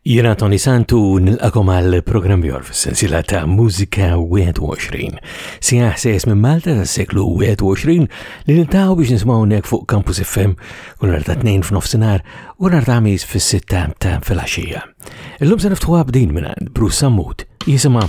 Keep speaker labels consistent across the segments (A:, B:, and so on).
A: Jena Tony Santu nilqakom għal programm jor fil-sensila ta' Musika 21. Si ħsejs minn Malta ta' seklu 21 li nintaw biex nismaw nek fuq Campus FM kull ta' 2 f'nofsinar u nar ta' mis fil-6 ta' fil-axija. Illum se niftħu għabdin minn Bruce Sammut jisima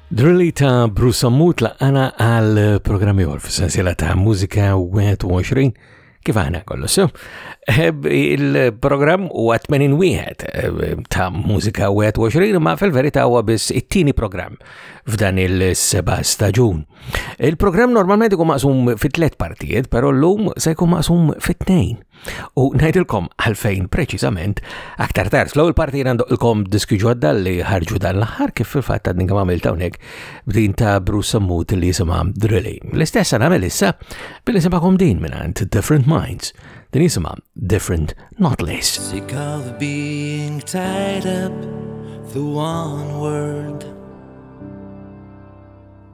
A: Drilli ta' Bruce Sammut laqqana għal programmi għor f-sensila ta' mużika 21 kif aħna kollu so. Il-programm u 80 wieħed eh, ta' mużika 21 ma' fil-verità huwa biss it-tieni programm f'dan il-seba staġun. Il-programm normalment ikun maqsum fit tlet partijiet, però l-lum se jkun maqsum fit tnejn U ngħidilkom għalfejn preċiżament aktar tard. Fl-ewwel parti jien għandilkom diski ġodda li ħarġu dan l-aħħar kif fil-fatt għadni kemm għamilt hawnhekk b'din ta' Bruce Sammut li jisimha Drilly. L-istess nagħmel issa billi nisimgħkom din mingħand Different Minds. Din jisimha Different Not Less.
B: Sick of being tied up the one
A: word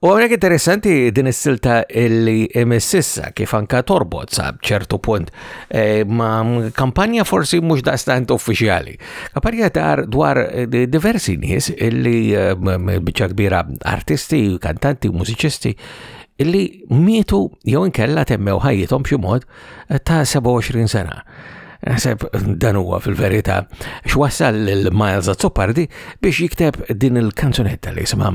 A: U għonek interessanti din is-silta illi emississa kif anka torbot sa ċertu punt eh, ma kampanja forsi mhux daqstant uffiċjali. Kampanja dar dwar eh, diversi nies illi eh, biċċa kbira artisti, kantanti, mużiċisti illi mietu jew inkella temmew ħajjithom b'xi mod ta' 27 sena. Naħseb dan huwa fil-verità x'wassal lil Miles Azzopardi biex jikteb din il-kanzunetta li jisimha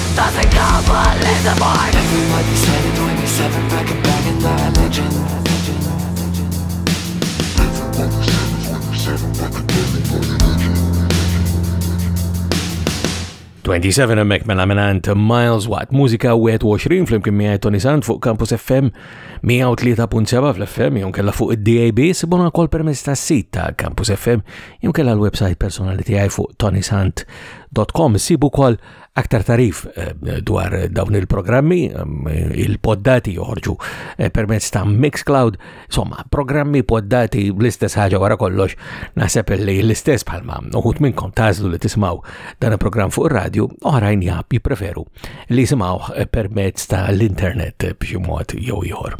C: Doesn't come one little boy Everybody said it when you said it back and back in the religion Everybody said it when you said it back and back in the religion 27
A: emmek mela minant Miles Watt, mużika 21 fl-imkien miħaj Tony Sant fuq Campus FM 103.7 fl-FM, jom kella fuq id-DAB, sibona kol permess ta' sit ta' Campus FM, jom kella l-websajt personali tijaj fuq tonysant.com, sibu kol Aktar tarif eh, dwar dawn il-programmi, eh, il-poddati joħorġu eh, permezz ta' Mixcloud, insomma, programmi poddati bl-istess ħaġa wara kollox, naħseb li l-istess bħalma uħut minnkom tażlu li tismaw dan il-programm fuq ir-radju, oħrajn jab jipreferu li jisimgħu permezz ta' l-internet b'xi mod jew ieħor.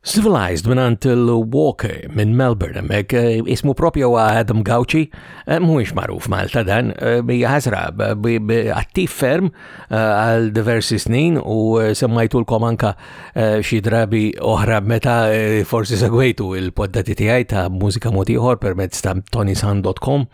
A: Civilized minant il-Walker minn Melbourne, emmek eh, ismu propju Adam Gauci, eh, mhuwiex magħruf Malta dan, eh, bija ħasra attiv ferm għal diversi snin u semmajtu l-kom anka xi drabi oħra meta forsi segwejtu il-poddati tiegħi ta' mużika motiħor permezz ta' tonisan.com.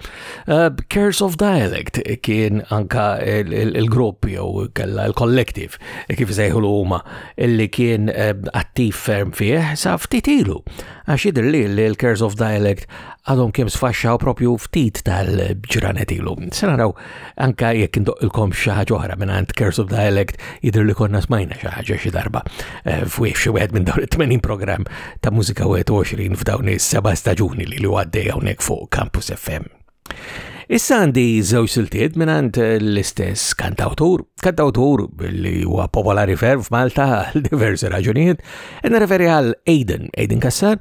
A: Curse of Dialect kien anka il-grupp jew kella l-kollektiv kif sejħulu huma illi kien eh, attiv ferm fih sa ftit ilu. Għax jidr li l-Cares of Dialect għadhom kemm sfaxxaw propju ftit tal-ġranet ilu. Se naraw anka jekk indoqilkom xi ħaġa oħra minn għand Cares of Dialect jidr li konna smajna xi ħaġa xi darba eh, fuq xi wieħed minn dawn it-80 programm ta' mużika 21 f'dawn is-seba' staġuni li li għaddej hawnhekk fuq Campus FM. Issa għandi żewġ siltiet minn għand eh, l-istess kantawtur, kantawtur li huwa popolari ferm f'Malta għal diversi raġunijiet, għanna referi għal Aiden, Aiden Kassar,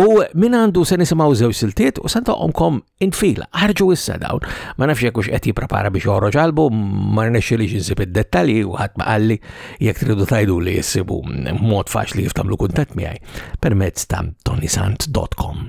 A: u minn għandu se nisimgħu żewġ siltiet u santa omkom infil, ħarġu issa dawn. Ma nafx jekk hux qed jipprepara biex joħroġ albu, ma rnexxi li ġinsib id-dettalji u ħadd ma qalli jekk tridu tajdu li jissibu mod faċli jiftamlu kuntat miegħi permezz ta' tonisant.com.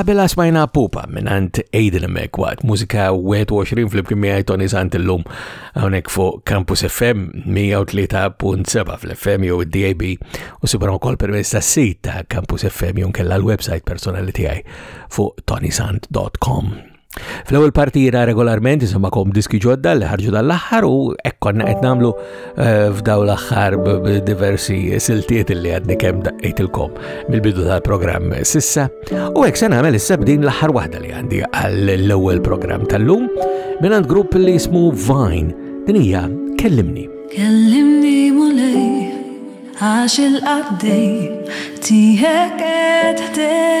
A: Qabela smajna pupa minnant Aiden Mek waqt mużika 21 fl-imkien miegħi Tony Sant illum hawnhekk fuq Campus FM 103.7 fl-FM jew id-DAB u sibra wkoll permezz tas-sit ta' Campus FM jew kella l-website personali tiegħi fuq tonysant.com. Fl-ewwel parti jiena regolarment isemmakom diski ġodda li ħarġu dal-aħħar u hekk konna qed nagħmlu eh, f'daw l-aħħar diversi siltiet li għadni kemm daqqejtilkom mill-bidu tal-programm sissa. U hekk se nagħmel issa b'din l-aħħar waħda li għandi għall-ewwel programm tal-lum minn għand grupp li jismu Vine. Din hija kellimni.
D: Kellimni mulej għax il-qaddej tiegħek qed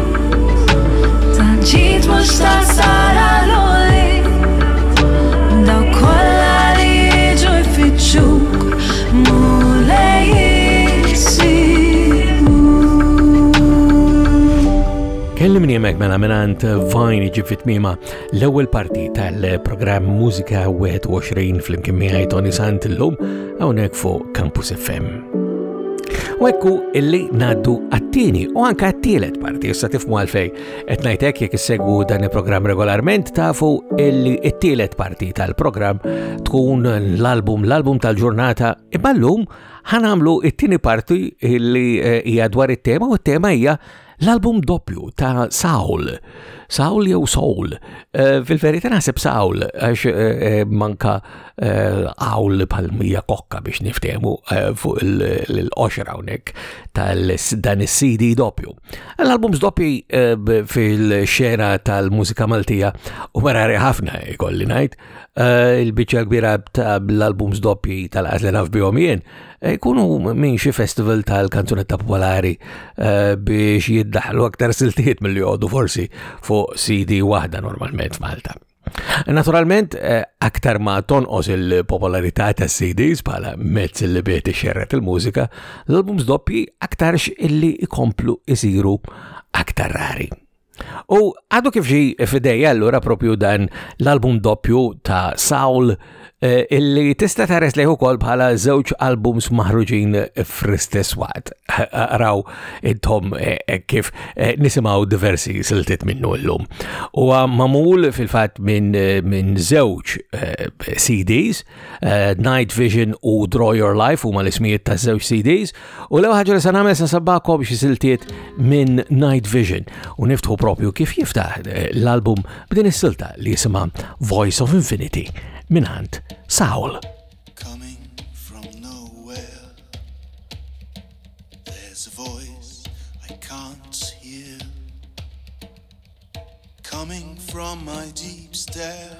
A: Kellimni jemek mela minant fajn iġib fit-tmima l-ewel parti tal-program Musika 21 fl-imkien miħaj Tony Sant l-lum għawnek fuq Campus FM. U ekku illi naddu għattini u anka għattilet parti, issa tifmu għalfej. Etnajtek jek segwu dan il-program regolarment tafu illi għattilet parti tal-program tkun l-album, l-album tal-ġurnata, iballum ħanamlu it-tini parti illi eh, hija dwar it-tema u t-tema hija L-album doppju ta' Saul, Saul jew Soul, eh, fil-verità naħseb Saul għax eh, eh, manka għawl pal-mija kokka biex niftemu fuq l-qoxra hawnhekk tal-dan is-CD doppju. L-albums doppi fil-xena tal-mużika Maltija u marari ħafna ikolli ngħid il-biċċa kbira tal-albums doppi tal-għażlen naf bihom jien Eh, ikunu minn xi festival tal-kanzunetta popolari eh, biex jiddaħlu aktar siltiet mill jodu forsi fuq CD waħda normalment Malta. Naturalment, eh, aktar ma tonqos il-popolarità ta' CDs bħala mezz li bieti xerret il-mużika, l-albums doppi aktarx illi ikomplu isiru aktar rari. U għadu kif ġi fidej allura propju dan l-album doppju ta' Saul eh, illi tista' tares lejh ukoll bħala żewġ albums maħruġin fl-istess waqt. Raw intom eh, eh, kif nisimgħu diversi siltiet minnu llum. Huwa mamul fil-fatt minn min żewġ CDs, Night Vision u Draw Your Life huma l-ismijiet ta' żewġ CDs, U l-ewwel ħaġa li se nagħmel se sabbakom xi siltiet minn Night Vision u niftħu propju kif jiftaħ eh, l-album b'din is-silta li jisimha Voice of Infinity minn għand Saul.
E: Coming from my deep stare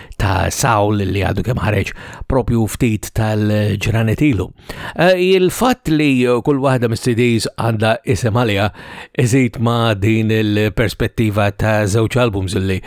B: ta' Saul li għadu kemm ħareġ propju ftit tal-ġranet ilu. Eh, il-fatt li kull waħda mis-CDs għandha isem għaliha iżid ma' din il-perspettiva ta' żewġ albums li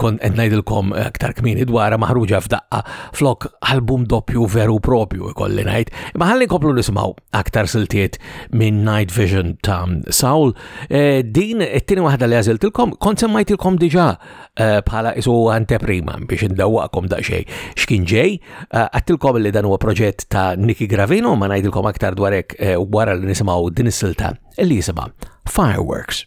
B: kon qed ngħidilkom aktar kmini dwarha maħruġa f'daqqa flok album doppju veru propju ikolli ngħid. Imma ħalli nkomplu nisimgħu aktar siltiet minn Night Vision ta' Saul. Eh, din it-tieni waħda li għażiltilkom kont semmajtilkom diġà Eh, bħala isu anteprima biex indawwaqkom daqxej x'kien ġej. Eh, għattilkom li dan huwa proġett ta' Niki Gravino ma ngħidilkom aktar dwarek eh, wara li nisimgħu din is-silta li jisimha Fireworks.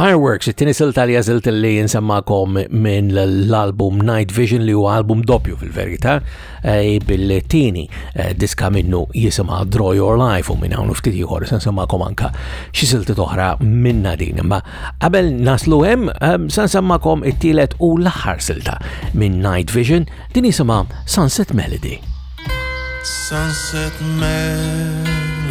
F: Fireworks,
A: it-tini silta li għazilt li jinsemmakom minn l-album Night Vision li huwa album doppju fil-verita, eh, bil-tieni eh, diska minnu jisimha Draw Your Life u minn hawn ftit ieħor se nsemmakom anka xi silti oħra minna din. Imma qabel naslu hemm eh, se nsemmakom it-tielet u l-aħħar silta minn Night Vision din jisimha Sunset Melody.
B: Sunset Melody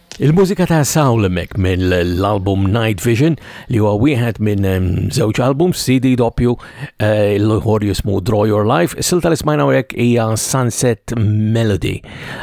A: Il-mużika ta' Sawl hemmhekk mill-album Night Vision li huwa wieħed minn żewġ albums CD doppju eh, l-ħor jismu Draw Your Life. Silta li smajna hekk hija Sunset Melody.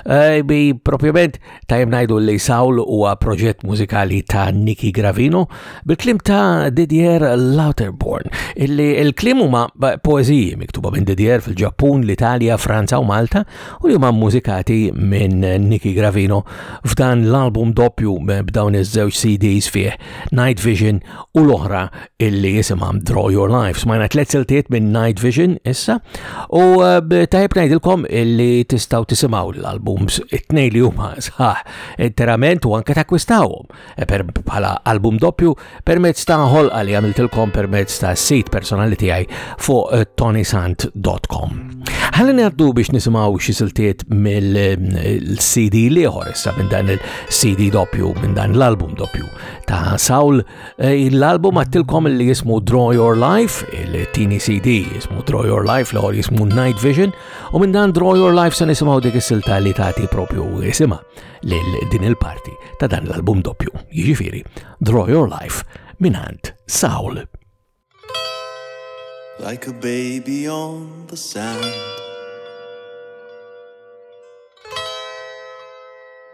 A: Eh, bi propjament tajjeb ngħidu li Sawl huwa proġett mużikali ta' Nicky Gravino bil-klim ta' Didier Lauterborn. Illi l-klim huma poeżiji miktuba minn Didier fil-Ġappun, l-Italja, Franza u Malta u li huma mużikati minn Nicky Gravino f'dan l-album doppju b'dawn iż-żewġ CDs fih Night Vision u l-oħra illi jisimha Draw Your Life. Smajna tliet siltiet minn Night Vision issa u eh, tajb ngħidilkom illi tistgħu tisimgħu l-albums it-tnejn li huma sħaħ interament u anke takwistawhom eh, per bħala album doppju permezz ta' ħolqa li għamiltilkom permezz ta' sit personali tiegħi fuq eh, tonisant.com. Ħalli ngħaddu biex nisimgħu xi siltiet mill-CD eh, liħor issa minn dan il-CD doppju minn dan l-album doppju ta' Saul l-album għattilkom li jismu Draw Your Life, il-tini CD jismu Draw Your Life l-ħor jismu Night Vision u minn dan Draw Your Life se nisimgħu dik is-silta li tagħti propju isimha lil din il-parti ta' dan l-album doppju, jiġifieri Draw Your Life minant Saul.
B: Like a baby on the sand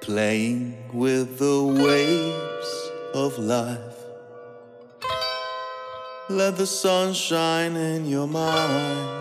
B: Playing with the waves of life Let the sun shine in your mind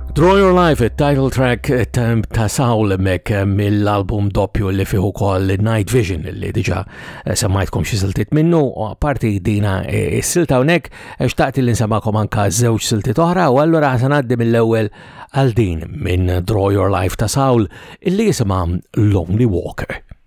B: Draw Your Life,
A: title track ta' Saul Mek mill-album doppju li fiħu kol Night Vision li diġa eh, semmajtkom xie siltit minnu u parti dina eh, s-silta unek eh, xtaqt li nsamakom anka zewċ siltit oħra u għallura għasanaddi mill-ewel għal din minn Draw Your Life ta' Saul illi jisima Lonely Walker.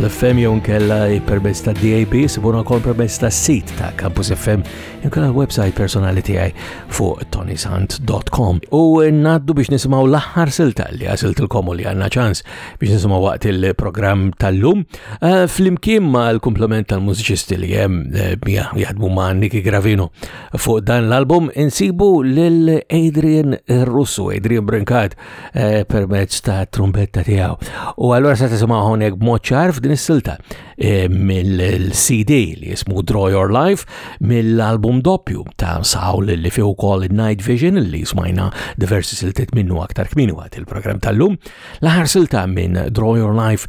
A: fl-FM jew nkella permezz ta' DAB, sibuna wkoll permezz ta' sit ta' Campus FM jew kella l-website personali tiegħi fuq tonisant.com. U ngħaddu biex nisimgħu l-aħħar silta li għasiltilkom u li għandna ċans biex nisimgħu waqt il-programm tal-lum eh, flimkien ma' l-komplement tal-mużiċisti li hemm eh, jaħdmu ma' Niki Gravino fuq dan l-album insibu lil Adrian Russo, Adrian Brinkat eh, permezz ta' trumbetta tiegħu. U allura se tisimgħu hawnhekk b'mod ċar f'din is-silta eh, mill-CD li jismu Draw Your Life mill-album doppju ta' Sawl li fi wkoll Night Vision li smajna diversi siltiet minnu aktar kmini waqt il-programm tal-lum. L-aħħar silta minn Draw Your Life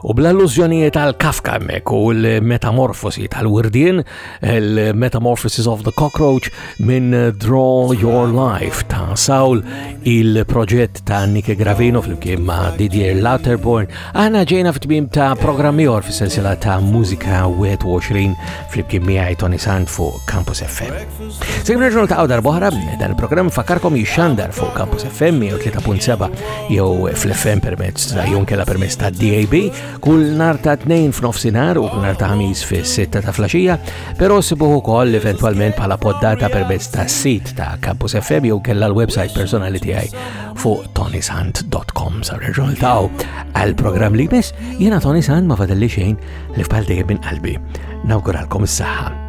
A: U bl-allużjonijiet għal Kafka mek u l-metamorfosi tal-wirdien, il-Metamorphosis of the Cockroach minn Draw Your Life ta' Saul, il-proġett ta' Nike Gravino fl-imkien ma' Didier Lauterborn, għana ġejna fit-tmim ta' programmi or fis-sensila ta' Musika 21 fl-imkien miħaj Tony Sand fuq Campus FM. Sejm nerġgħu niltaqgħu darb'oħra dan il-programm fakarkom jixxandar fuq Campus FM 103.7 jew fl-FM permezz ta' jonkela permezz ta' DAB kull nar ta' tnejn f'nofsinhar u kull nar ta' ħamis fis-sitta ta' flaxija, però sibuh ukoll eventwalment bħala poddata permezz ta' sit ta' Campus FM jew kella l-website personali tiegħi fuq tonisant.com sa' nerġgħu niltaqgħu għall-programm li biss jiena Tony Sant ma fadalli xejn li f'bal dejjem minn qalbi. Nawguralkom is-saħħa.